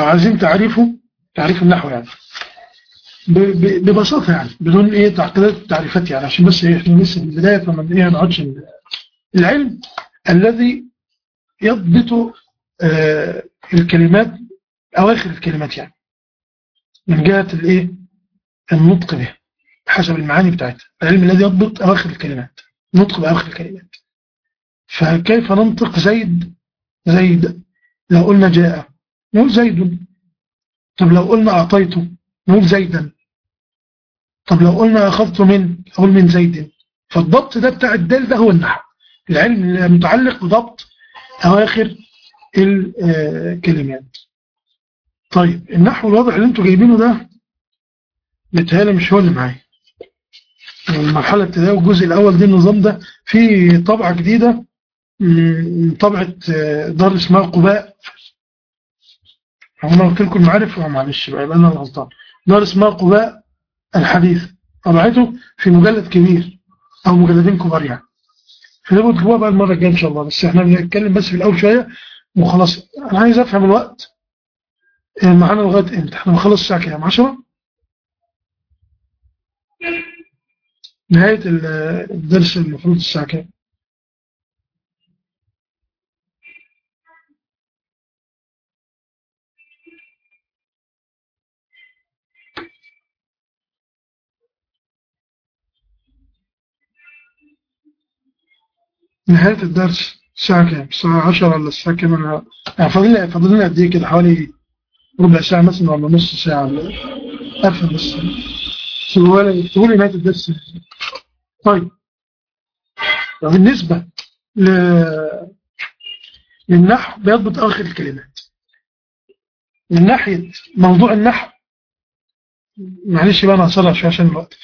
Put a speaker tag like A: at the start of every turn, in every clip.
A: عايزين تعريفه تعريف النحو يعني. ببساطة يعني بدون إيه تعقيدات تعريفات يعني عشان بس إحنا لسه في البداية فما إيه نقعدش العلم الذي يضبط آه الكلمات أواخر الكلمات يعني من جهة الايه النطق بها حسب المعاني بتاعتها. العلم الذي يضبط أواخر الكلمات نطق بأواخر الكلمات. فكيف ننطق زيد؟ زيد لو قلنا جاء نقول زيد. طب لو قلنا أعطيته نقول زيدا طب لو قلنا أخذت من أقول من زيد. فالضبط ده بتاع الدال ده هو النحو. العلم المتعلق بضبط أواخر الكلمات طيب النحو الواضح اللي أنتوا جايبينه ده متهيألي مش هو اللي معايا. المرحلة الابتدائية والجزء الأول دي النظام ده في طبعة جديدة طبعة دار اسمها قباء. أنا قلت لكم معرف معلش بقى أنا الغلطان دار اسمها قباء الحديث. طبعته في مجلد كبير أو مجلدين كبار يعني. فنبقى تجيبوها بقى المرة الجاية إن شاء الله. بس إحنا بنتكلم بس في الأول شوية وخلاص. أنا عايز أفهم الوقت. معانا لغاية إمتى؟ إحنا بنخلص الساعة كام؟ 10 نهاية الدرس المفروض الساعة كام؟ نهاية الدرس الساعة كام؟ الساعة 10 ولا الساعة كام؟ يعني فاضل فاضل لنا قد إيه كده؟ حوالي ربع ساعة مثلا ولا نص ساعة ولا أفهم بس سيبوا لي لي نهاية الدرس. طيب. بالنسبة ل... للنحو بيضبط آخر الكلمات. من ناحية موضوع النحو معلش بقى أنا هسرع شوية عشان الوقت.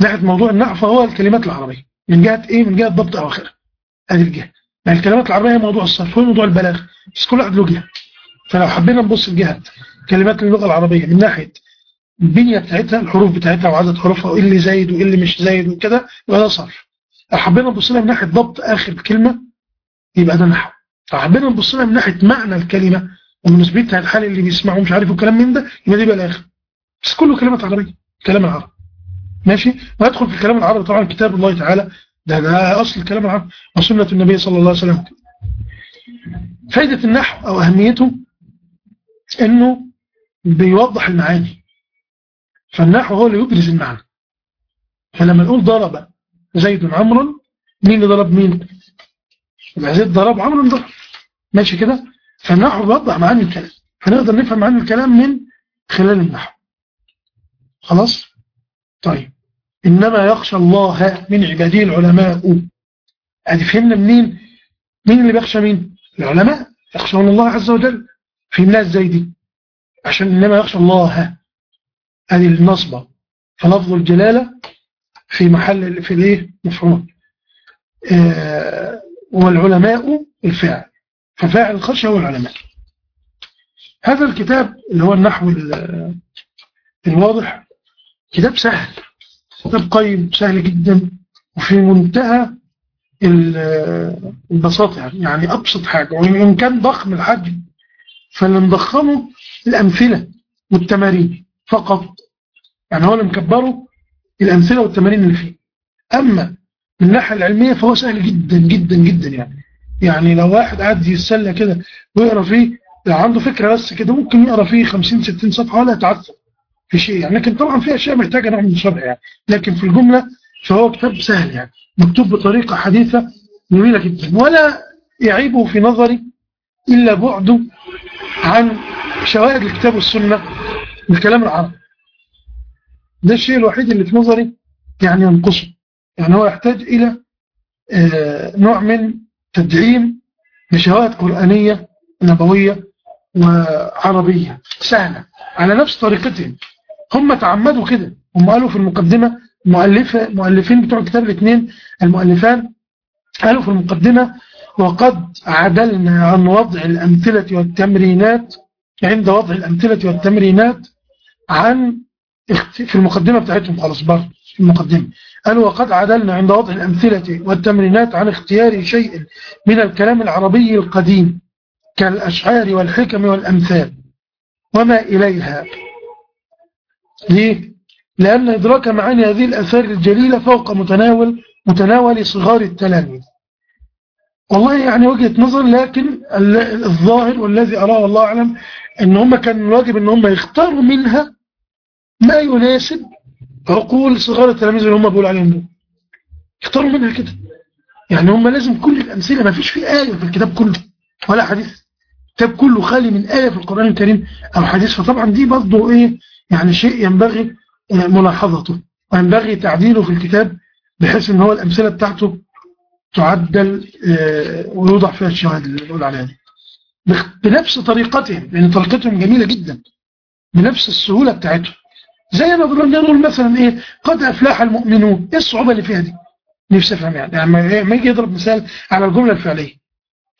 A: من ناحية موضوع النحو فهو الكلمات العربية. من جهة إيه؟ من جهة ضبط أواخرها هذه الجهة يعني الكلمات العربية هي موضوع الصرف وموضوع البلاغ. بس كل واحد له جهة فلو حبينا نبص لجهة كلمات اللغة العربية من ناحية البنية بتاعتها الحروف بتاعتها وعدد حروفها وايه اللي زايد وايه اللي مش زايد وكده يبقى ده صرف. لو حبينا نبص لها من ناحية ضبط آخر كلمة يبقى ده نحو. لو حبينا نبص لها من ناحية معنى الكلمة ومناسبتها الحال اللي بيسمعه مش عارف الكلام من ده يبقى دي الآخر بس كله كلمات عربية كلام العرب. ماشي؟ ويدخل في الكلام العربي طبعا كتاب الله تعالى. ده ده أصل الكلام العربي وسنة النبي صلى الله عليه وسلم. فايدة النحو أو أهميته إنه بيوضح المعاني. فالنحو هو اللي يبرز المعنى. فلما نقول ضرب زيد عمرا مين اللي ضرب مين؟ يبقى زيد ضرب عمرا ضرب ماشي كده؟ فالنحو بيوضح معاني الكلام. فنقدر نفهم معاني الكلام من خلال النحو. خلاص؟ طيب. إنما يخشى الله من عباده العلماء. ادي فهمنا منين؟ مين اللي بيخشى مين؟ العلماء. يخشون الله عز وجل فهمناها إزاي دي. عشان إنما يخشى الله. ادي النصبة. فلفظ الجلالة في محل في الإيه؟ مفعول. آه والعلماء الفاعل. ففاعل الخشية هو العلماء. هذا الكتاب اللي هو النحو الواضح كتاب سهل. كتاب قيم سهل جدا. وفي منتهى البساطة يعني, يعني أبسط حاجة. وإن كان ضخم الحجم فاللي مضخمه الأمثلة والتمارين فقط. يعني هو اللي مكبره الأمثلة والتمارين اللي فيه. أما من الناحية العلمية فهو سهل جدا جدا جدا يعني. يعني لو واحد قاعد يتسلى كده ويقرأ فيه لو عنده فكرة بس كده ممكن يقرأ فيه 50 60 صفحة ولا يتعثر. في شيء. يعني لكن طبعا في أشياء محتاجة نوع من شرح يعني. لكن في الجملة فهو كتاب سهل يعني. مكتوب بطريقة حديثة جميلة جدا. ولا يعيبه في نظري إلا بعده عن شوائد الكتاب والسنة بالكلام العربي. ده الشيء الوحيد اللي في نظري يعني ينقصه. يعني هو يحتاج إلى آه نوع من تدعيم لشوائد قرآنية نبوية وعربية. سهلة. على نفس طريقتهم. هم تعمدوا كده. هم قالوا في المقدمة مؤلفة مؤلفين بتوع الكتاب الاثنين المؤلفان قالوا في المقدمة وقد عدلنا عن وضع الأمثلة والتمرينات عند وضع الأمثلة والتمرينات عن في المقدمة بتاعتهم خلاص برضه في المقدمة. قالوا وقد عدلنا عند وضع الأمثلة والتمرينات عن اختيار شيء من الكلام العربي القديم كالأشعار والحكم والأمثال وما إليها. ليه؟ لأن إدراك معاني هذه الأثار الجليلة فوق متناول متناول صغار التلاميذ. والله يعني وجهة نظر لكن الظاهر والذي أراه الله أعلم أن هم كان الواجب أن هم يختاروا منها ما يناسب عقول صغار التلاميذ اللي هم بيقولوا عليهم دول. اختاروا منها كده. يعني هم لازم كل الأمثلة ما فيش في آية في الكتاب كله ولا حديث. الكتاب كله خالي من آية في القرآن الكريم أو حديث. فطبعا دي برضه إيه؟ يعني شيء ينبغي ملاحظته. وينبغي تعديله في الكتاب بحيث إن هو الأمثلة بتاعته تعدل آه، ويوضع فيها الشواهد اللي بنقول عليها دي. بنفس طريقتهم لأن طريقتهم جميلة جدا. بنفس السهولة بتاعتهم زي ما بنقول مثلا إيه قد افلاح المؤمنون. إيه الصعوبة اللي فيها دي؟ نفسي افهم يعني لما يجي يضرب مثال على الجملة الفعلية.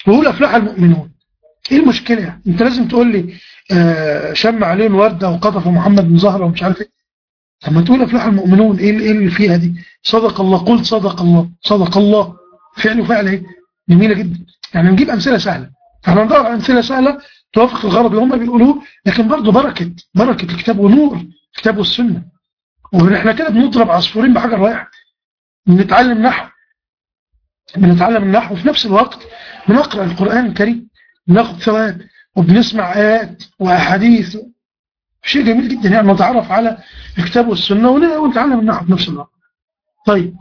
A: ويقول افلاح المؤمنون. إيه المشكلة؟ يعني أنت لازم تقول لي آه شم عليهم وردة وقطف محمد بن زهرة ومش عارف إيه. لما تقول افلاح المؤمنون إيه اللي فيها دي؟ صدق الله قل صدق الله صدق الله. فعل وفعل إيه؟ جميلة جدا. يعني نجيب أمثلة سهلة. فإحنا ندور على أمثلة سهلة توافق الغرض اللي هم بيقولوه لكن برضه بركة بركة الكتاب ونور الكتاب والسنة. وإحنا كده بنضرب عصفورين بحجر واحد بنتعلم نحو. بنتعلم النحو وفي نفس الوقت بنقرأ القرآن الكريم. بناخد ثواب. وبنسمع آيات وأحاديث. شيء جميل جدا يعني نتعرف على الكتاب والسنة ونتعلم النحو في نفس الوقت. طيب.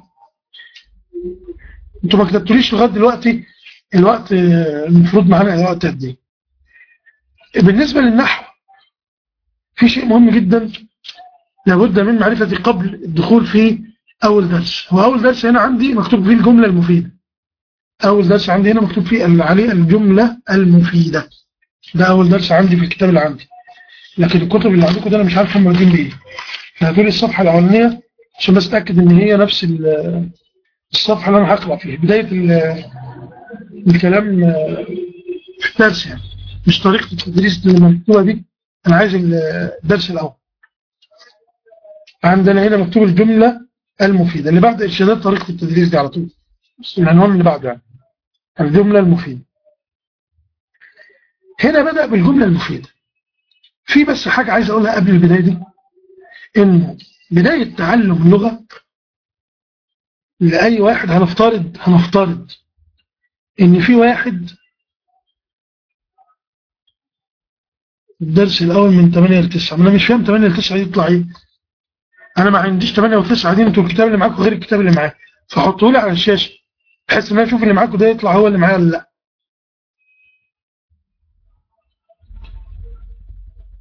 A: أنتوا ما كتبتوليش لغاية دلوقتي الوقت المفروض معانا الوقت قد إيه. بالنسبة للنحو في شيء مهم جدا لابد من معرفة قبل الدخول في أول درس. وأول درس هنا عندي مكتوب فيه الجملة المفيدة. أول درس عندي هنا مكتوب فيه عليه الجملة المفيدة. ده أول درس عندي في الكتاب اللي عندي. لكن الكتب اللي عندكم ده أنا مش عارف هم واخدين بإيه. فهتقولي الصفحة الأولانية عشان بس أتأكد إن هي نفس الصفحة اللي أنا هقرأ فيها. بداية الكلام في الدرس يعني. مش طريقة التدريس اللي مكتوبة دي. أنا عايز الدرس الأول. عندنا هنا مكتوب الجملة المفيدة. اللي بعد إرشادات طريقة التدريس دي على طول. العنوان اللي بعده يعني. الجملة المفيدة. هنا بدأ بالجملة المفيدة. في بس حاجة عايز أقولها قبل البداية دي إنه بداية تعلم اللغة لأي واحد هنفترض هنفترض إن في واحد الدرس الأول من 8 ل 9 أنا مش فاهم 8 ل 9 يطلع إيه. أنا ما عنديش 8 و 9 دي أنتوا الكتاب اللي معاكم غير الكتاب اللي معايا. فحطوا لي على الشاشة بحيث إن أنا أشوف اللي معاكم ده يطلع هو اللي معايا ولا لأ.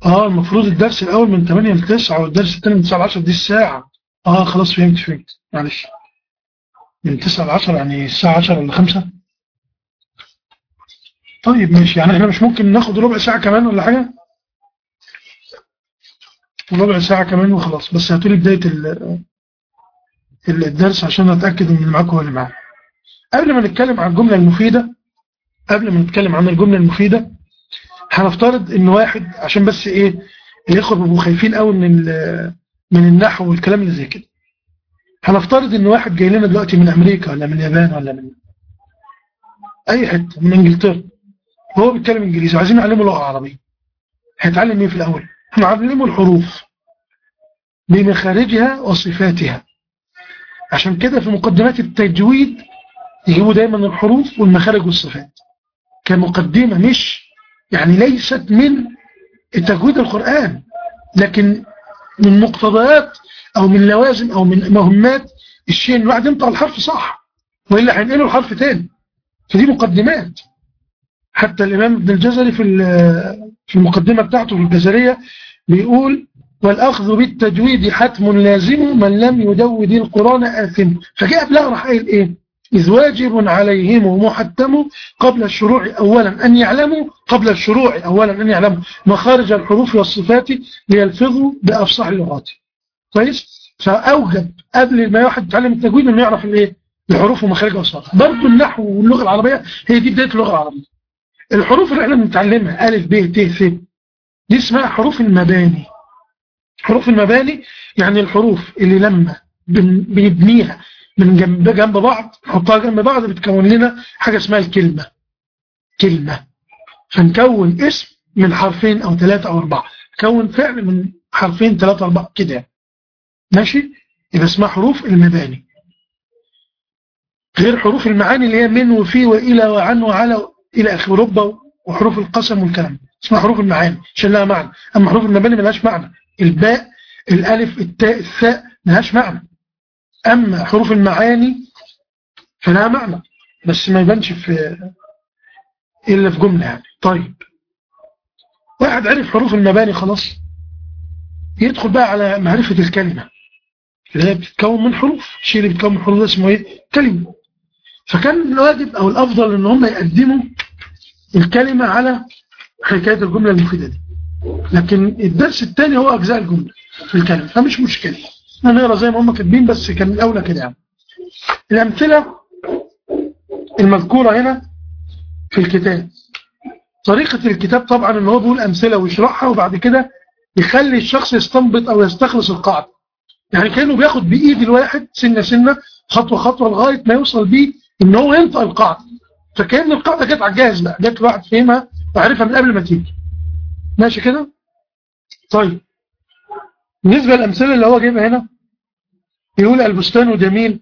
A: آه المفروض الدرس الأول من 8 ل 9 والدرس الثاني من 9 ل 10 دي الساعة. آه خلاص فهمت فهمت. معلش. من 9 ل 10 يعني الساعة 10 ولا 5 طيب ماشي. يعني إحنا مش ممكن ناخد ربع ساعة كمان ولا حاجة؟ ربع ساعة كمان وخلاص. بس هاتولي بداية الدرس عشان أتأكد إن اللي معاكم هو اللي معايا. قبل ما نتكلم عن الجملة المفيدة قبل ما نتكلم عن الجملة المفيدة هنفترض إن واحد عشان بس إيه الاخوه بيبقوا خايفين قوي من من النحو والكلام اللي زي كده. هنفترض إن واحد جاي لنا دلوقتي من أمريكا ولا من اليابان ولا من أي حتة من إنجلترا. هو بيتكلم إنجليزي وعايزين نعلمه لغة عربية. هيتعلم إيه في الأول؟ هنعلمه الحروف بمخارجها وصفاتها. عشان كده في مقدمات التجويد يجيبوا دايما الحروف والمخارج والصفات. كمقدمة مش يعني ليست من تجويد القرآن لكن من مقتضيات أو من لوازم أو من مهمات الشيء ان الواحد ينطق الحرف صح وإلا هينقله الحرف تاني. فدي مقدمات. حتى الإمام ابن الجزري في في المقدمة بتاعته في الجزرية بيقول والأخذ بالتجويد حتم لازم من لم يدود القرآن آثم. فجاء قبلها راح قايل إيه؟ إذ واجب عليهم محتم قبل الشروع أولا أن يعلموا قبل الشروع أولا أن يعلموا مخارج الحروف والصفات ليلفظوا بأفصح اللغات. كويس؟ فأوجب قبل ما واحد يتعلم التجويد أنه يعرف الإيه؟ الحروف ومخارجها والصفات برضه النحو واللغة العربية هي دي بداية اللغة العربية. الحروف اللي إحنا بنتعلمها ألف ب ت ث دي اسمها حروف المباني. حروف المباني يعني الحروف اللي لما بنبنيها من جنب جنب بعض نحطها جنب بعض بتكون لنا حاجة اسمها الكلمة. كلمة. فنكون اسم من حرفين أو ثلاثة أو أربعة. كون فعل من حرفين ثلاثة أربعة. كده يعني. ماشي؟ يبقى اسمها حروف المباني. غير حروف المعاني اللي هي من وفي وإلى وعن وعلى إلى آخر. رب وحروف القسم والكلام. اسمها حروف المعاني. عشان لها معنى. أما حروف المباني ملهاش معنى. الباء الألف التاء الثاء ملهاش معنى. أما حروف المعاني فلها معنى بس ما يبانش في إلا في جملة يعني. طيب. واحد عرف حروف المباني خلاص يدخل بقى على معرفة الكلمة اللي هي بتتكون من حروف. الشيء اللي بيتكون من حروف ده اسمه إيه؟ كلمة. فكان الواجب أو الأفضل إن هم يقدموا الكلمة على حكاية الجملة المفيدة دي. لكن الدرس الثاني هو أجزاء الجملة في الكلمة فمش مشكلة. نقرا زي ما هم كاتبين بس كان الأولى كده يعني. الأمثلة المذكورة هنا في الكتاب. طريقة الكتاب طبعا إن هو بيقول أمثلة ويشرحها وبعد كده يخلي الشخص يستنبط أو يستخلص القاعدة. يعني كأنه بياخد بإيد الواحد سنة سنة خطوة خطوة لغاية ما يوصل بيه إن هو ينطق القاعدة. فكأن القاعدة جت على الجاهز بقى جت الواحد فهمها وعرفها من قبل ما تيجي. ماشي كده؟ طيب. بالنسبة للأمثلة اللي هو جايبها هنا يقول البستان جميل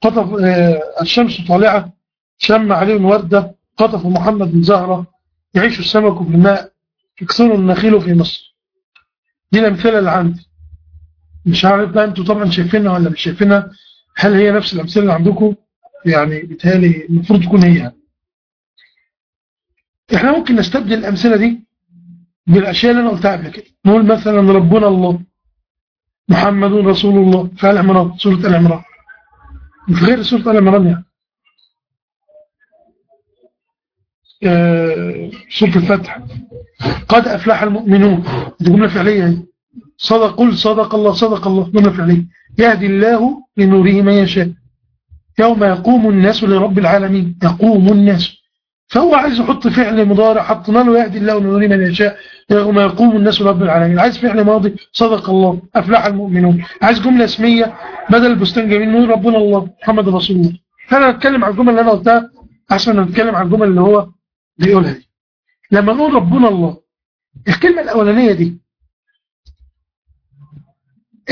A: قطف آه الشمس طالعة شم عليه وردة قطف محمد بن زهرة يعيش السمك في الماء يكسر النخيل في مصر. دي الأمثلة اللي عندي. مش عارف بقى أنتوا طبعا شايفينها ولا مش شايفينها هل هي نفس الأمثلة اللي عندكم؟ يعني بيتهيألي المفروض تكون هي. إحنا ممكن نستبدل الأمثلة دي بالأشياء اللي أنا قلتها قبل كده. نقول مثلا ربنا الله. محمد رسول الله في آل عمران سورة آل عمران. في غير سورة آل عمران يعني. آه سورة الفتح. قد أفلح المؤمنون. دي جملة فعلية هي صدق قل صدق الله صدق الله. جملة فعلية يهدي الله لنوره من يشاء. يوم يقوم الناس لرب العالمين. يقوم الناس. فهو عايز يحط فعل مضارع حطنا له يهدي الله لنوره من يشاء يوم يقوم الناس لرب العالمين. عايز فعل ماضي؟ صدق الله. أفلح المؤمنون. عايز جملة اسمية؟ بدل البستان جميل نقول ربنا الله محمد رسول الله. فأنا أتكلم عن الجمل اللي أنا قلتها عشان نتكلم عن الجمل اللي هو بيقولها دي. لما نقول ربنا الله الكلمة الأولانية دي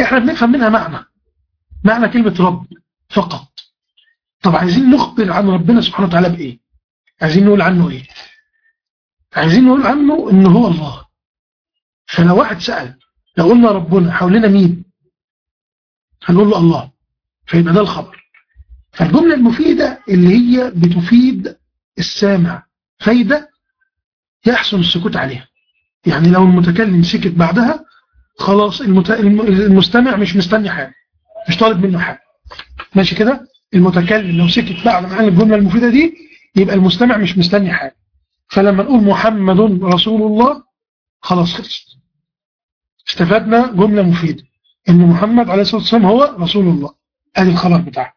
A: إحنا بنفهم منها معنى. معنى كلمة رب فقط. طب عايزين نخبر عن ربنا سبحانه وتعالى بإيه؟ عايزين نقول عنه إيه عايزين نقول عنه إنه هو الله. فلو واحد سأل لو قلنا ربنا حولنا مين؟ هنقول له الله. فيبقى ده الخبر. فالجملة المفيدة اللي هي بتفيد السامع. فايدة يحسن السكوت عليها. يعني لو المتكلم سكت بعدها خلاص المت... المستمع مش مستني حاجة. مش طالب منه حاجة. ماشي كده؟ المتكلم لو سكت بعد ما قال الجملة المفيدة دي يبقى المستمع مش مستني حاجة. فلما نقول محمد رسول الله خلاص خلصت. استفدنا جملة مفيدة. إن محمد عليه الصلاة والسلام هو رسول الله. أدي الخبر بتاعه.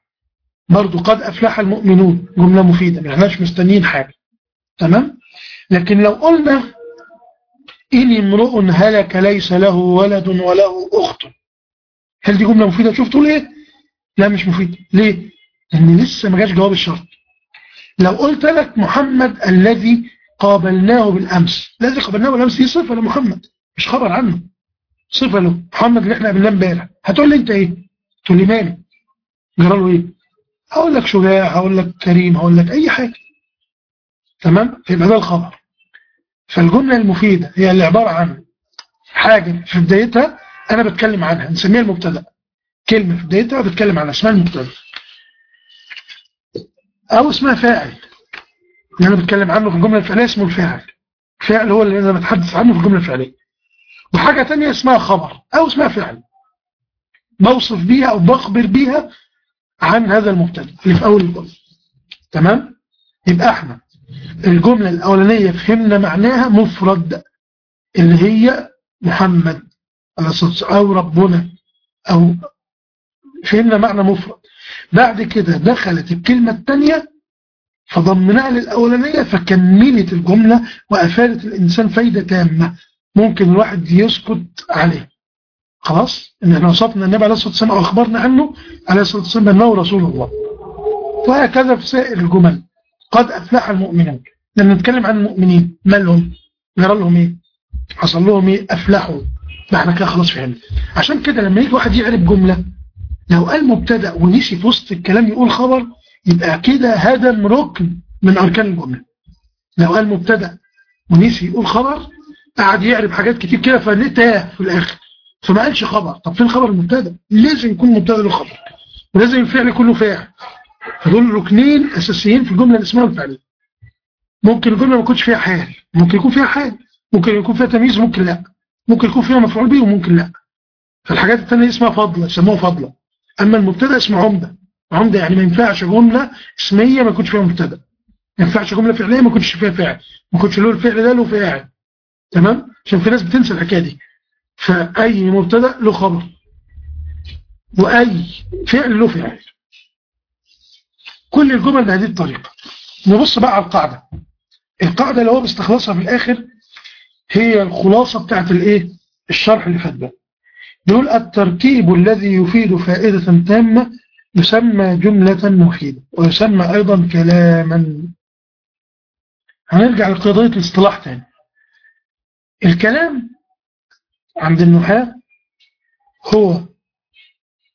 A: برضو قد أفلح المؤمنون. جملة مفيدة. ما إحناش مستنيين حاجة. تمام؟ لكن لو قلنا إن امرؤ هلك ليس له ولد وله أخت. هل دي جملة مفيدة؟ شوف تقول إيه؟ لا مش مفيدة. ليه؟ لأن لسه ما جاش جواب الشرط. لو قلت لك محمد الذي قابلناه بالأمس الذي قابلناه بالأمس دي صفة لمحمد مش خبر عنه. صفة له. محمد اللي إحنا قابلناه امبارح. هتقول لي انت إيه؟ تقول لي مالي جرى له إيه؟ هقول لك شجاع هقول لك كريم هقول لك أي حاجة. تمام؟ يبقى ده الخبر. فالجملة المفيدة هي اللي عبارة عن حاجة في بدايتها أنا بتكلم عنها نسميها المبتدأ. كلمة في بدايتها بتكلم عنها اسمها المبتدأ. أو اسمها فاعل. اللي أنا بتكلم عنه في الجملة الفعلية اسمه الفاعل. الفاعل هو اللي أنا بتحدث عنه في الجملة الفعلية وحاجة تانية اسمها خبر. أو اسمها فعل بوصف بيها أو بخبر بيها عن هذا المبتدأ اللي في أول الجملة. تمام؟ يبقى إحنا الجملة الأولانية فهمنا معناها مفرد اللي هي محمد. أو ربنا. أو فهمنا معنى مفرد. بعد كده دخلت الكلمة الثانية فضمناها للأولانية فكملت الجملة وأفادت الإنسان فايدة تامة ممكن الواحد يسكت عليه. خلاص؟ إن إحنا وصفنا النبي عليه الصلاة والسلام وأخبرنا عنه عليه الصلاة والسلام أنه رسول الله. وهكذا في سائر الجمل. قد أفلح المؤمنون. لما نتكلم عن المؤمنين مالهم؟ نرى لهم إيه؟ حصل لهم إيه؟ أفلحوا. ما إحنا كده خلاص فهمنا. عشان كده لما يجي واحد يعرف جملة لو قال مبتدا ونسي في وسط الكلام يقول خبر يبقى كده هدم ركن من أركان الجمله لو قال مبتدا ونسي يقول خبر قعد يعرف حاجات كتير كده فنتاه في الآخر. فما قالش خبر. طب فين خبر المبتدأ؟ لازم يكون مبتدأ له خبر ولازم الفعل كله فاعل. فدول ركنين أساسيين في الجملة الاسميه والفعليه ممكن الجملة ما يكونش فيها حال. ممكن يكون فيها حال. ممكن يكون فيها تمييز ممكن لا. ممكن يكون فيها مفعول به وممكن لا. فالحاجات الثانية اسمها فضله يسموها فضلة. أما المبتدأ اسمه عمدة. عمدة يعني ما ينفعش جملة اسمية ما يكونش فيها مبتدأ. ما ينفعش جملة فعلية ما يكونش فيها فاعل. ما يكونش له الفعل ده له فاعل. تمام؟ عشان في ناس بتنسى الحكاية دي. فأي مبتدأ له خبر. وأي فعل له فاعل. كل الجمل بهذه الطريقة. نبص بقى على القاعدة. القاعدة اللي هو بيستخلصها في الآخر هي الخلاصة بتاعت الإيه؟ الشرح اللي فات ده. يقول التركيب الذي يفيد فائدة تامة يسمى جملة مفيدة ويسمى أيضا كلاما. هنرجع لقضية الاصطلاح تاني. الكلام عند النحاة هو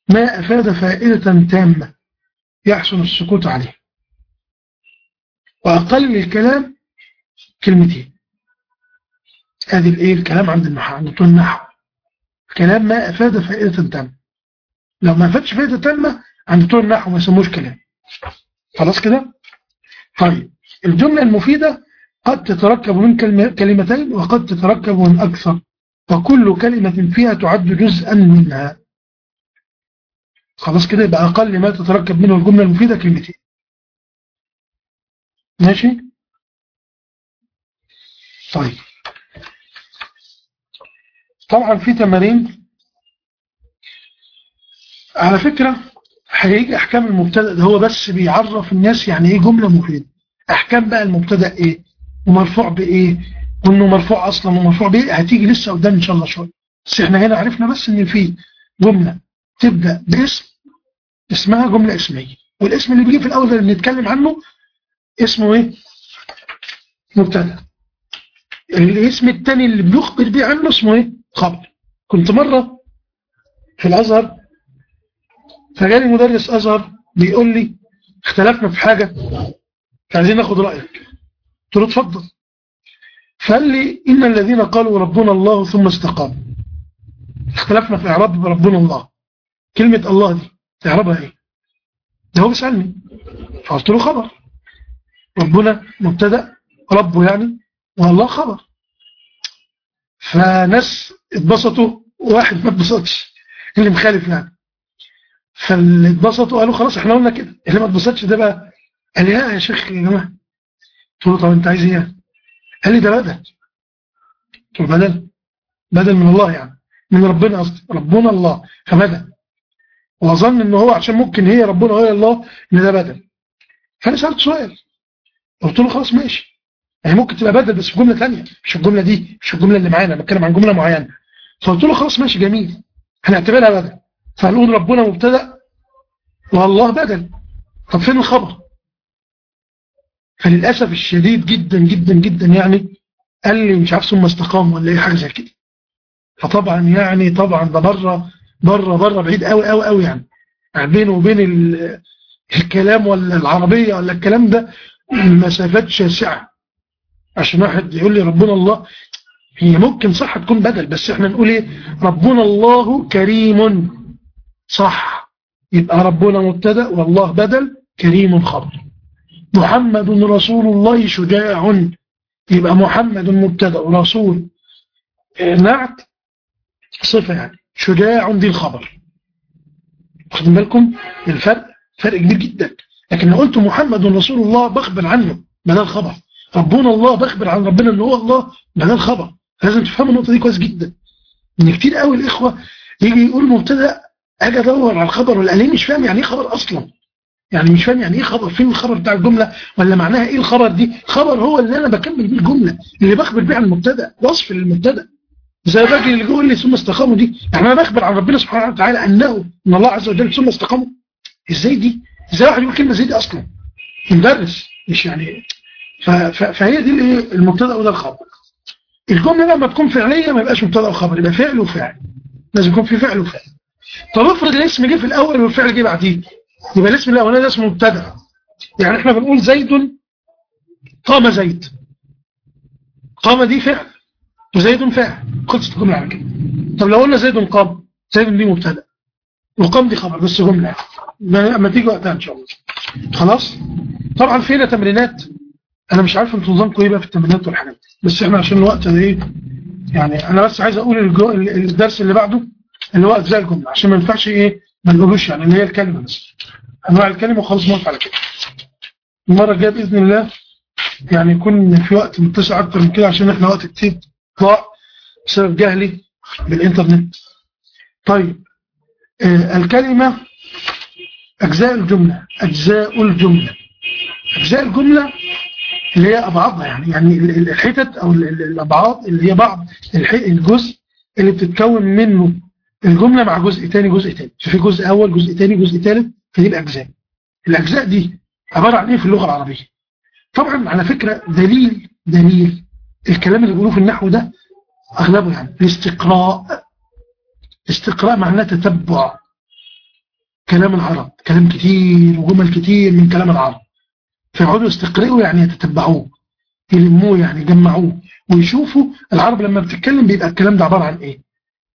A: ما أفاد فائدة تامة يحسن السكوت عليه. وأقل الكلام كلمتين. هذه الإيه؟ الكلام عند النحاة عند النحو. كلام ما أفاد فائدة تامة. لو ما أفادش فائدة تامة عند طول النحو ما يسموش كلام. خلاص كده؟ طيب الجملة المفيدة قد تتركب من كلمتين وقد تتركب من أكثر وكل كلمة فيها تعد جزءا منها. خلاص كده؟ يبقى أقل ما تتركب منه الجملة المفيدة كلمتين. ماشي؟ طيب. طبعا في تمارين. على فكرة هيجي أحكام المبتدأ ده هو بس بيعرف الناس يعني إيه جملة مفيدة. أحكام بقى المبتدأ إيه؟ ومرفوع بإيه؟ وإنه مرفوع أصلا ومرفوع بإيه؟ هتيجي لسه قدام إن شاء الله شوية. بس إحنا هنا عرفنا بس إن في جملة تبدأ باسم اسمها جملة اسمية. والاسم اللي بيجي في الأول اللي بنتكلم عنه اسمه إيه؟ مبتدأ. الاسم الثاني اللي بنخبر بيه عنه اسمه إيه؟ خبر كنت مرة في الأزهر فجالي مدرس أزهر بيقول لي اختلفنا في حاجة عايزين ناخد رأيك. قلت له اتفضل. فقال لي إن الذين قالوا ربنا الله ثم استقاموا. اختلفنا في إعراب ربنا الله. كلمة الله دي إعرابها إيه؟ ده هو بيسألني. فقلت له خبر. ربنا مبتدأ ربه يعني والله خبر. فناس اتبسطوا واحد ما اتبسطش. اللي مخالف يعني فاللي اتبسطوا قالوا خلاص إحنا قلنا كده. اللي ما اتبسطش ده بقى قال لي لا يا شيخ يا جماعة. قلت له طب أنت عايز إيه قال لي ده بدل. قلت له بدل؟ بدل من الله يعني. من ربنا قصدي. ربنا الله. فبدل. واظن إن هو عشان ممكن هي ربنا هي الله إن ده بدل. فأنا سألت سؤال. قلت له خلاص ماشي. يعني ممكن تبقى بدل بس في جملة ثانية مش الجملة دي مش الجملة اللي معانا بتكلم عن جملة معينة. فقلت له خلاص ماشي جميل. هنعتبرها بدل فهنقول ربنا مبتدأ والله بدل. طب فين الخبر؟ فللأسف الشديد جدا جدا جدا يعني قال لي مش عارف ثم استقام ولا إيه حاجة زي كده. فطبعا يعني طبعا ده بره بره بره بعيد قوي قوي قوي يعني. يعني بينه وبين الكلام ولا العربية ولا الكلام ده مسافات شاسعه عشان واحد يقول لي ربنا الله هي ممكن صح تكون بدل بس إحنا نقول إيه؟ ربنا الله كريم. صح. يبقى ربنا مبتدأ والله بدل كريم خبر. محمد رسول الله شجاع. يبقى محمد مبتدأ ورسول نعت. صفة يعني. شجاع دي الخبر. واخدين بالكم؟ الفرق فرق كبير جدا. لكن لو قلت محمد رسول الله بخبر عنه بدل خبر. ربنا الله بخبر عن ربنا ان هو الله بدل خبر لازم تفهموا النقطة دي كويس جدا. إن كتير قوي الإخوة يجي يقول مبتدا أجي أدور على الخبر ولا ليه مش فاهم يعني إيه خبر أصلا؟ يعني مش فاهم يعني إيه خبر؟ فين الخبر بتاع الجملة؟ ولا معناها إيه الخبر دي؟ خبر هو اللي أنا بكمل بيه الجملة اللي بخبر بيه عن المبتدأ وصف للمبتدأ. زي الراجل اللي بيقول لي ثم استقاموا دي يعني أنا بخبر عن ربنا سبحانه وتعالى أنه إن الله عز وجل ثم استقاموا. إزاي دي؟ إزاي واحد يقول كلمة زي دي أصلا؟ مدرس مش يعني فهي دي الايه؟ المبتدا وده الخبر. الجملة لما تكون فعلية ما يبقاش مبتدا وخبر يبقى فعل وفعل لازم يكون في فعل وفعل طب افرض الاسم جه في الأول والفعل جه بعديه. يبقى الاسم الاولاني ده اسمه مبتدا. يعني إحنا بنقول زيد قام زيد. قام دي فعل. وزيد فاعل. خلصت الجملة على كده. طب لو قلنا زيد قام زيد دي مبتدا. وقام دي خبر بس جملة. لما تيجي وقتها إن شاء الله. خلاص؟ طبعا فينا تمرينات أنا مش عارف أنتوا نظامكم إيه بقى في التمرينات والحاجات بس إحنا عشان الوقت ده إيه يعني أنا بس عايز أقول الجو... الدرس اللي بعده اللي هو اجزاء الجمله عشان ما ينفعش إيه ما نقولوش يعني اللي هي الكلمة بس. أنواع الكلمة وخلاص موافق على كده. المرة الجاية بإذن الله يعني يكون في وقت متسع أكتر من كده عشان إحنا وقت كتير ضاع بسبب جهلي بالإنترنت. طيب آه الكلمة أجزاء الجملة أجزاء الجملة. أجزاء الجملة اللي هي ابعادها يعني يعني الحتت أو الأبعاد اللي هي بعض الجزء اللي بتتكون منه الجملة مع جزء تاني جزء تاني ففي جزء أول جزء تاني جزء تالت فدي الأجزاء. الأجزاء دي عبارة عن إيه في اللغة العربية؟ طبعا على فكرة دليل دليل الكلام اللي بيقولوه في النحو ده أغلبه يعني الاستقراء. استقراء معناه تتبع كلام العرب كلام كتير وجمل كتير من كلام العرب. فيقعدوا يستقرئوا يعني يتتبعوه يلموه يعني يجمعوه ويشوفوا. العرب لما بتتكلم بيبقى الكلام ده عبارة عن إيه؟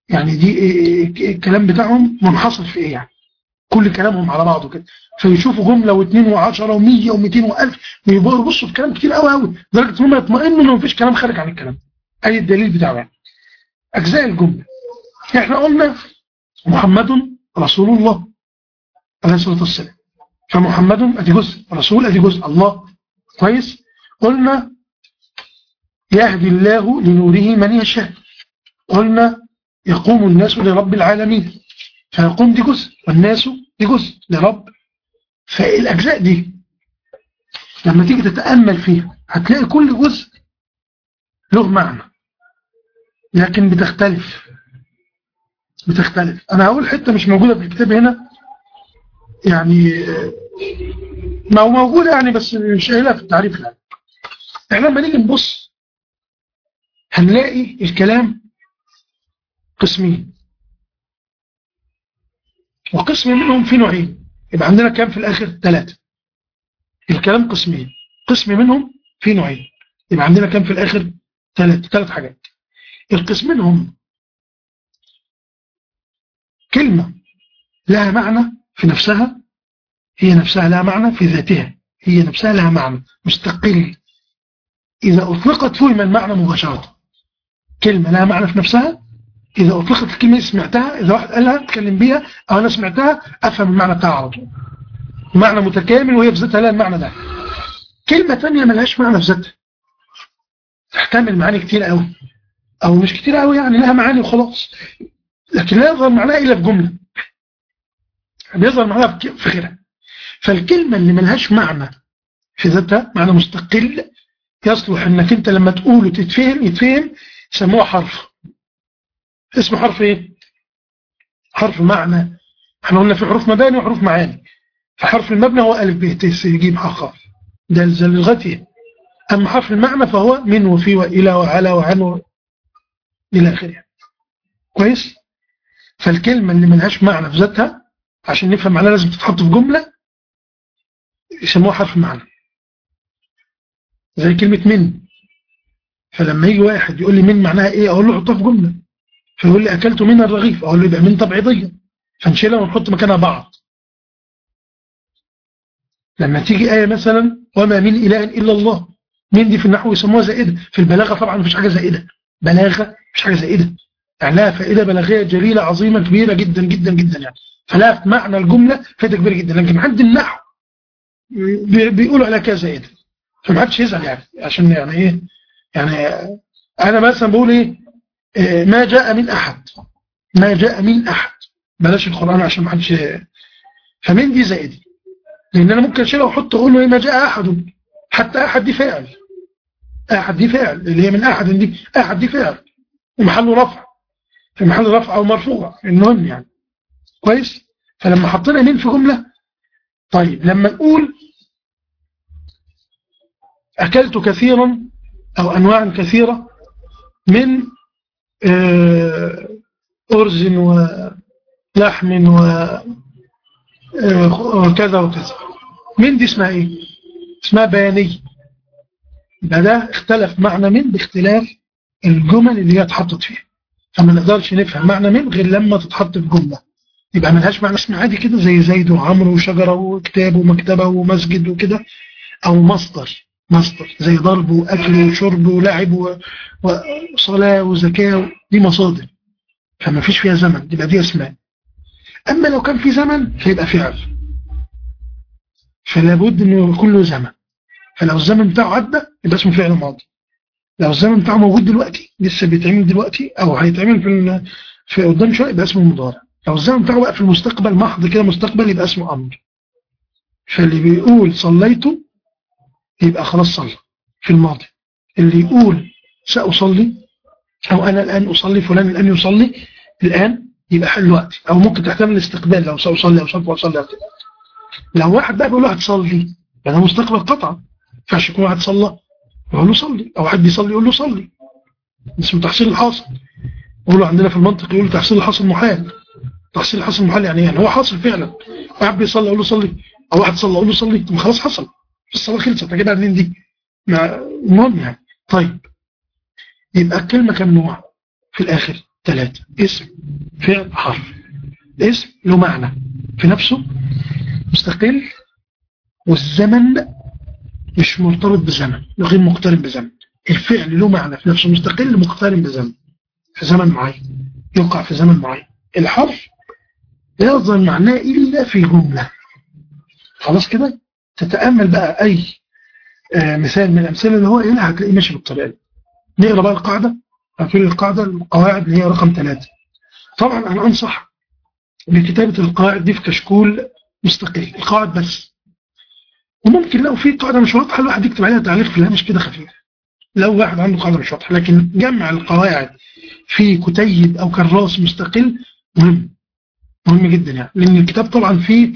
A: يعني دي الكلام بتاعهم منحصر في إيه يعني؟ كل كلامهم على بعضه كده. فيشوفوا جملة واثنين وعشرة ومية ومئتين وألف ويبقوا يبصوا في كلام كتير قوي قوي لدرجة إن هم يطمئنوا ان مفيش كلام خارج عن الكلام. أي الدليل بتاعه يعني. أجزاء الجملة. إحنا قلنا محمد رسول الله عليه الصلاة والسلام. فمحمد أدي جزء رسول أدي جزء الله. كويس؟ قلنا يهدي الله لنوره من يشاء. قلنا يقوم الناس لرب العالمين. فيقوم دي جزء والناس دي جزء لرب. فالأجزاء دي لما تيجي تتأمل فيها هتلاقي كل جزء له معنى. لكن بتختلف. بتختلف. أنا هقول حتة مش موجودة في الكتاب هنا. يعني ما هو موجودة يعني بس مش قايلها في التعريف يعني إحنا لما نيجي نبص هنلاقي الكلام قسمين. وقسم منهم في نوعين. يبقى عندنا كام في الآخر؟ ثلاثة الكلام قسمين. قسم منهم في نوعين. يبقى عندنا كام في الآخر؟ ثلاث ثلاث حاجات. القسم منهم كلمة لها معنى في نفسها هي نفسها لها معنى في ذاتها. هي نفسها لها معنى. مستقل. إذا أطلقت فهم المعنى مباشرة. كلمة لها معنى في نفسها. إذا أطلقت الكلمة سمعتها إذا واحد قالها أتكلم بيها أو أنا سمعتها أفهم المعنى بتاعها على طول. معنى متكامل وهي في ذاتها لها المعنى ده كلمة ثانية ملهاش معنى في ذاتها. تحتمل معاني كتير قوي أو مش كتير قوي يعني لها معاني وخلاص. لكن لا يظهر معناها إلا في جملة. بيظهر معناها في غيرها فالكلمة اللي ملهاش معنى في ذاتها معنى مستقل يصلح إنك أنت لما تقوله تتفهم يتفهم يسموه حرف. اسمه حرف إيه؟ حرف معنى. إحنا قلنا في حروف مباني وحروف معاني. فحرف المبنى هو ألف ب ت س ج ح ده لغته أما حرف المعنى فهو من وفي وإلى وعلى وعن. إلى آخره. كويس؟ فالكلمة اللي ملهاش معنى في ذاتها عشان نفهم معناها لازم تتحط في جملة يسموها حرف معنى زي كلمة من. فلما يجي واحد يقول لي من معناها إيه أقول له حطها في جملة. فيقول لي اكلت من الرغيف أقول له يبقى من تبعيضية فنشيلها ونحط مكانها بعض. لما تيجي آية مثلا وما من إله إلا الله. من دي في النحو يسموها زائدة. في البلاغة طبعا مفيش حاجة زائدة. بلاغة مش حاجة زائدة. يعني لها فائدة بلاغية جليلة عظيمة كبيرة جدا جدا جدا يعني. فلا معنى الجملة فائدة كبيرة جدا. لكن عند النحو بيقولوا على كذا زائدة فما حدش يزعل يعني عشان يعني إيه؟ يعني أنا مثلا بقول إيه؟ ما جاء من أحد. ما جاء من أحد. بلاش القرآن عشان ما حدش فمن دي زائدة لأن أنا ممكن أشيلها وأحط أقول له إيه؟ ما جاء أحد. حتى أحد دي فاعل أحد دي فاعل اللي هي من أحد دي أحد دي فاعل ومحله رفع. في محل رفع أو مرفوع. المهم يعني. كويس؟ فلما حطينا من في جملة طيب لما نقول أكلت كثيرا أو أنواع كثيرة من آه، أرز ولحم وكذا وكذا. من دي اسمها إيه؟ اسمها بيانية يبقى ده اختلف معنى من باختلاف الجمل اللي هي اتحطت فيها. فما نقدرش نفهم معنى من غير لما تتحط في جملة. يبقى ملهاش معنى. اسم عادي كده زي زيد وعمرو وشجرة وكتاب ومكتبة ومسجد وكده أو مصدر. مصدر زي ضرب وأكل وشرب ولعب وصلاة وزكاة دي مصادر. فما فيش فيها زمن يبقى دي أسماء. أما لو كان في زمن فيبقى فعل فلا بد أنه يكون له زمن. فلو الزمن بتاعه عدى يبقى اسمه فعل ماضي. لو الزمن بتاعه موجود دلوقتي لسه بيتعمل دلوقتي أو هيتعمل في في قدام شوية يبقى اسمه مضارع. لو الزمن بتاعه بقى في المستقبل محض كده مستقبل يبقى اسمه أمر. فاللي بيقول صليت يبقى خلاص صلى في الماضي. اللي يقول سأصلي أو أنا الآن أصلي فلان الآن يصلي الآن يبقى حل وقت أو ممكن تحتمل الاستقبال لو سأصلي أو سوف أصلي أو كده لو واحد بقى بيقول له هتصلي يبقى مستقبل قطعا فعش يكون واحد صلى يقول له صلي. أو واحد بيصلي يقول له صلي. اسمه تحصيل الحاصل. يقولوا عندنا في المنطق يقولوا تحصيل الحاصل محال. تحصيل الحاصل محال يعني يعني هو حاصل فعلا. واحد بيصلي يقول له صلي أو واحد صلى يقول له صلي خلاص حصل. الصلاة خلصت هجيبها منين دي. المهم يعني. طيب. يبقى الكلمة كم نوع؟ في الآخر ثلاثة اسم فعل حرف. اسم له معنى. في نفسه مستقل والزمن مش مرتبط بزمن غير مقترن بزمن. الفعل له معنى في نفسه مستقل مقترن بزمن. في زمن معين. يوقع في زمن معين. الحرف لا يظهر معناه إلا في جملة. خلاص كده؟ تتأمل بقى أي آه، مثال من الأمثلة اللي هو هنا هتلاقيه ماشي بالطريقة دي نقرأ بقى القاعدة. هتقول القاعدة القواعد اللي هي رقم ثلاثة. طبعا أنا أنصح بكتابة القواعد دي في كشكول مستقل. القواعد بس. وممكن لو في قاعدة مش واضحة الواحد يكتب عليها تعليق في الهامش كده خفيف. لو واحد عنده قاعدة مش واضحة. لكن جمع القواعد في كتيب أو كراس مستقل مهم. مهم جدا يعني. لأن الكتاب طبعا فيه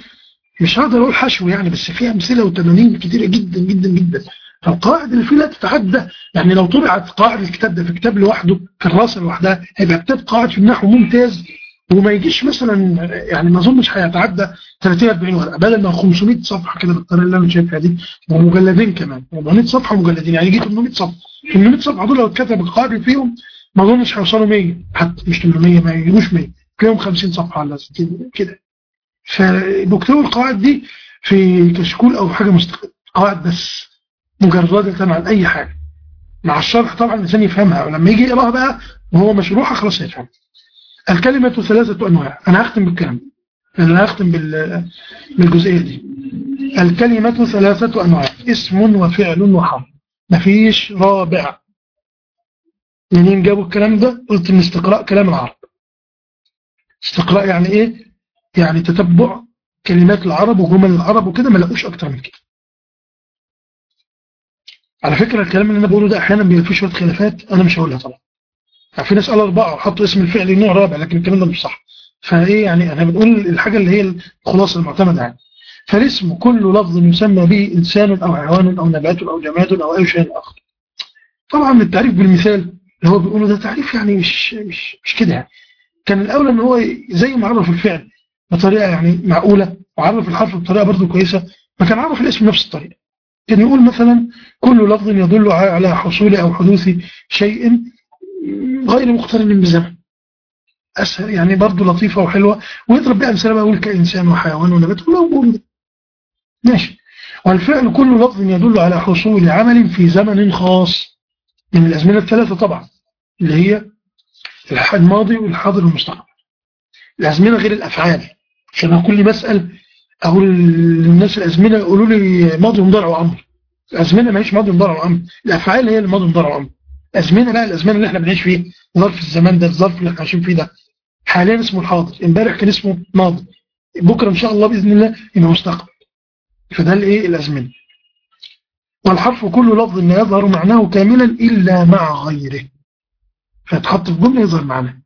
A: مش هقدر أقول حشو يعني بس فيها أمثلة وتمارين كتيرة جدا جدا جدا. فالقواعد اللي فيه لا تتعدى يعني لو طبعت قواعد الكتاب ده في كتاب لوحده كراسه لوحدها هيبقى كتاب قواعد في النحو ممتاز وما يجيش مثلا يعني ما أظنش هيتعدى 30 40 ورقة بدل ما 500 صفحة كده بالطريقة اللي أنا شايفها دي ومجلدين كمان. 400 صفحة مجلدين يعني يجي 800 صفحة. 800 صفحة دول لو اتكتب القواعد فيهم ما أظنش هيوصلوا 100 حتى مش 800 ما يجيبوش 100 تلاقيهم 50 صفحة ولا 60 كده. فبكتبوا القواعد دي في كشكول أو حاجة مستقلة. قواعد بس. مجردة عن أي حاجة. مع الشرح طبعا الإنسان يفهمها. ولما يجي يقراها بقى وهو مشروحة خلاص هيفهم الكلمة ثلاثة أنواع. أنا هختم بالكلام أنا هختم بالجزئية دي. الكلمة ثلاثة أنواع. اسم وفعل وحرف. مفيش رابع. منين جابوا الكلام ده؟ قلت إن استقراء كلام العرب. استقراء يعني إيه؟ يعني تتبع كلمات العرب وجمل العرب وكده ما لقوش أكتر من كده. على فكرة الكلام اللي أنا بقوله ده أحيانا بيبقى فيه شوية خلافات أنا مش هقولها طبعا. يعني في ناس قالوا أربعة وحطوا اسم الفعل نوع رابع لكن الكلام ده مش صح. فإيه يعني إحنا بنقول الحاجة اللي هي الخلاصة المعتمدة يعني. فالاسم كل لفظ يسمى به إنسان أو حيوان أو نبات أو جماد أو أي شيء آخر. طبعا التعريف بالمثال اللي هو بيقوله ده تعريف يعني مش مش مش كده يعني. كان الأولى إن هو زي ما عرف الفعل. بطريقة يعني معقولة وعرف الحرف بطريقة برضه كويسة فكان عرف الاسم بنفس الطريقة. كان يقول مثلا كل لفظ يدل على حصول أو حدوث شيء غير مقترن بزمن. أسهل يعني برضه لطيفة وحلوة ويضرب بها أمثلة بقول كإنسان وحيوان ونبات بقول ماشي. والفعل كل لفظ يدل على حصول عمل في زمن خاص. من الأزمنة الثلاثة طبعا اللي هي الماضي والحاضر والمستقبل الأزمنة غير الأفعال. عشان كل ما اسال أقول للناس الأزمنة يقولوا لي ماضي ومضارع وامر الأزمنة ما هيش ماضي ومضارع وامر الأفعال هي اللي ماضي ومضارع وامر الأزمنة بقى الأزمنة اللي إحنا بنعيش فيه ظرف الزمان ده الظرف اللي إحنا عايشين فيه ده. حاليا اسمه الحاضر. إمبارح كان اسمه ماضي. بكرة إن شاء الله بإذن الله يبقى مستقبل. فده الايه الأزمنة؟ والحرف كل لفظ ما يظهر معناه كاملا إلا مع غيره. فيتحط في جملة يظهر معناه.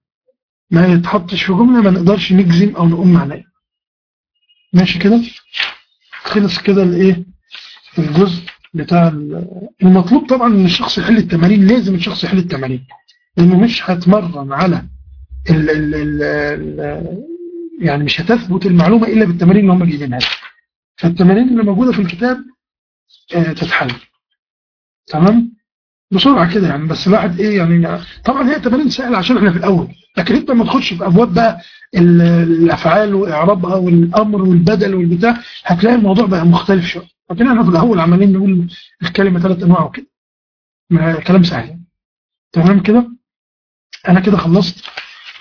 A: ما يتحطش في جملة ما نقدرش نجزم أو نقول معناه. ماشي كده؟ خلص كده الايه؟ الجزء بتاع المطلوب طبعا إن الشخص يحل التمارين لازم الشخص يحل التمارين. لأنه مش هتمرن على ال ال ال ال يعني مش هتثبت المعلومة إلا بالتمارين اللي هم جايبينها فالتمارين اللي موجودة في الكتاب آه تتحل. تمام؟ بسرعة كده يعني بس الواحد إيه يعني طبعا هي تمارين سهلة عشان إحنا في الأول. لكن أنت ما تخش في أبواب بقى الأفعال وإعرابها والأمر والبدل والبتاع هتلاقي الموضوع بقى مختلف شوية. لكن إحنا في الأول عمالين نقول الكلمة ثلاث أنواع وكده. كلام سهل. تمام كده؟ أنا كده خلصت.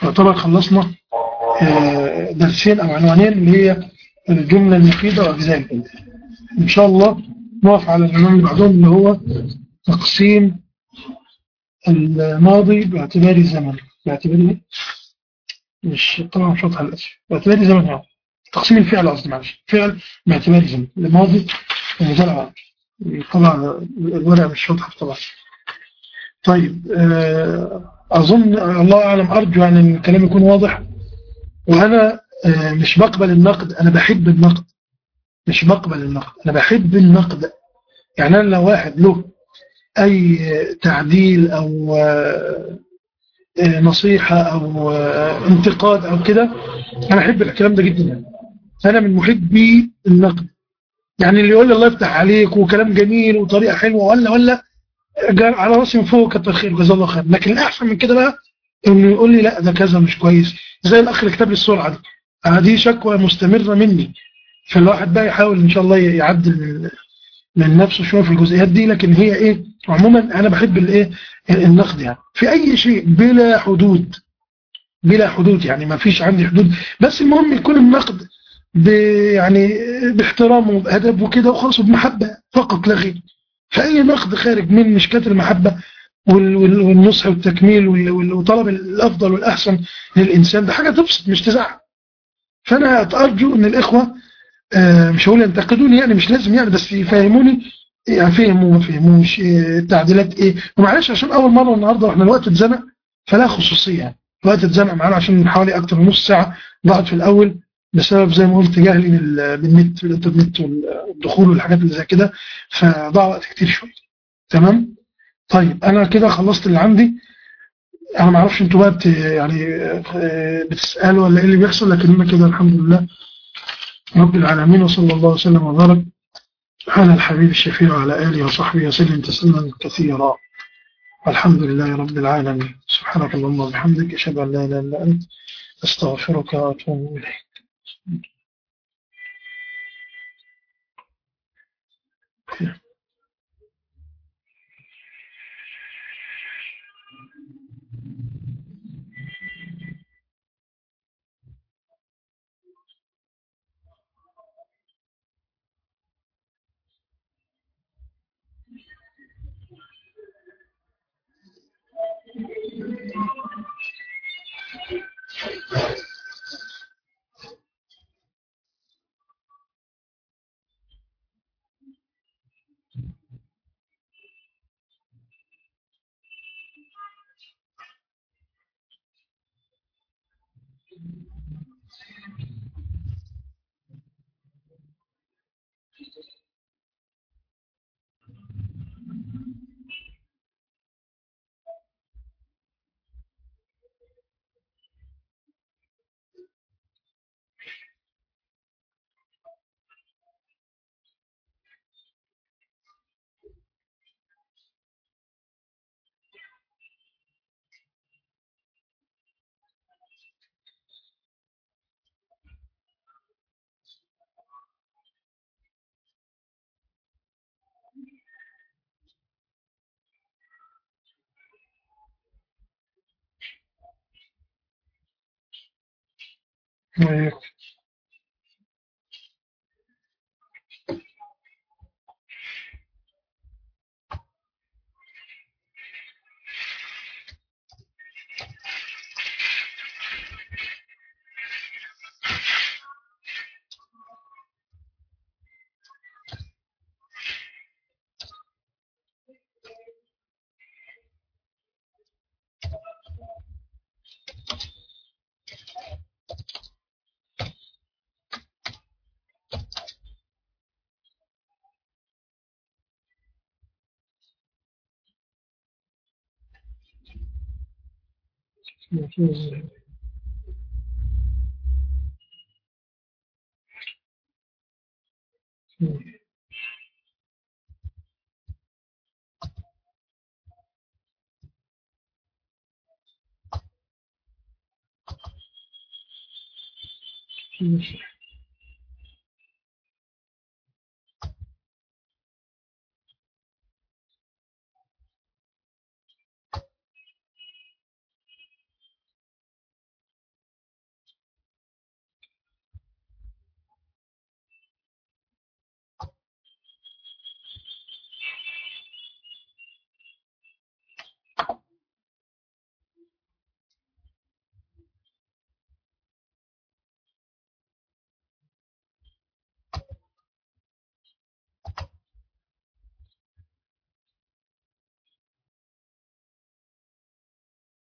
A: يعتبر خلصنا درسين أو عنوانين اللي هي الجملة المفيدة وأجزاء الجمله إن شاء الله نقف على العنوان اللي بعدهم اللي هو تقسيم الماضي باعتبار الزمن. باعتبار مش واضحه للأسف. باعتبار زمن يعني. تقسيم الفعل قصدي معلش. فعل باعتبار زمن الماضي المضارع طبعا الورقه مش واضحه طبعا طيب أظن الله أعلم أرجو إن الكلام يكون واضح. وأنا مش بقبل النقد. أنا بحب النقد. مش بقبل النقد. أنا بحب النقد. يعني أنا لو واحد له أي تعديل أو نصيحة أو انتقاد أو كده أنا أحب الكلام ده جدا. أنا من محبي النقد. يعني اللي يقول لي الله يفتح عليك وكلام جميل وطريقة حلوة ولا ولا على رأسي من فوق كتر خير جزاه الله خير. لكن الأحسن من كده بقى إنه يقول لي لا ده كذا مش كويس. زي الأخ اللي كتب لي السرعة دي. دي شكوى مستمرة مني. فالواحد بقى يحاول إن شاء الله يعدل من, نفسه شوية في الجزئيات دي. لكن هي إيه؟ عموما أنا بحب الايه النقد يعني. في أي شيء بلا حدود بلا حدود يعني ما فيش عندي حدود. بس المهم يكون النقد يعني باحترام وبأدب وكده وخلاص وبمحبة فقط لا غير. فأي نقد خارج من مشكات المحبة والنصح والتكميل وطلب الأفضل والأحسن للإنسان ده حاجة تبسط مش تزعل. فأنا أرجو أن الإخوة مش هقول ينتقدوني يعني مش لازم يعني بس يفهموني يعني فهموا ما فهموش التعديلات إيه. ومعلش عشان أول مرة النهارده وإحنا الوقت اتزنق فلا خصوصية. يعني الوقت اتزنق معانا عشان حوالي أكتر من نص ساعة ضاعت في الأول بسبب زي ما قلت جهلي بالنت بالانترنت والدخول والحاجات اللي زي كده فضاع وقت كتير شوية. تمام؟ طيب أنا كده خلصت اللي عندي. أنا ما أعرفش أنتوا بقى يعني بتسألوا ولا إيه اللي بيحصل لكن أنا كده الحمد لله رب العالمين وصلى الله وسلم وبارك على الحبيب الشفيع وعلى آله وصحبه وسلم تسليما كثيرا. الحمد لله رب العالمين. سبحانك اللهم وبحمدك أشهد أن لا إله إلا أنت أستغفرك وأتوب إليك. Ну, Проект. 也就是嗯嗯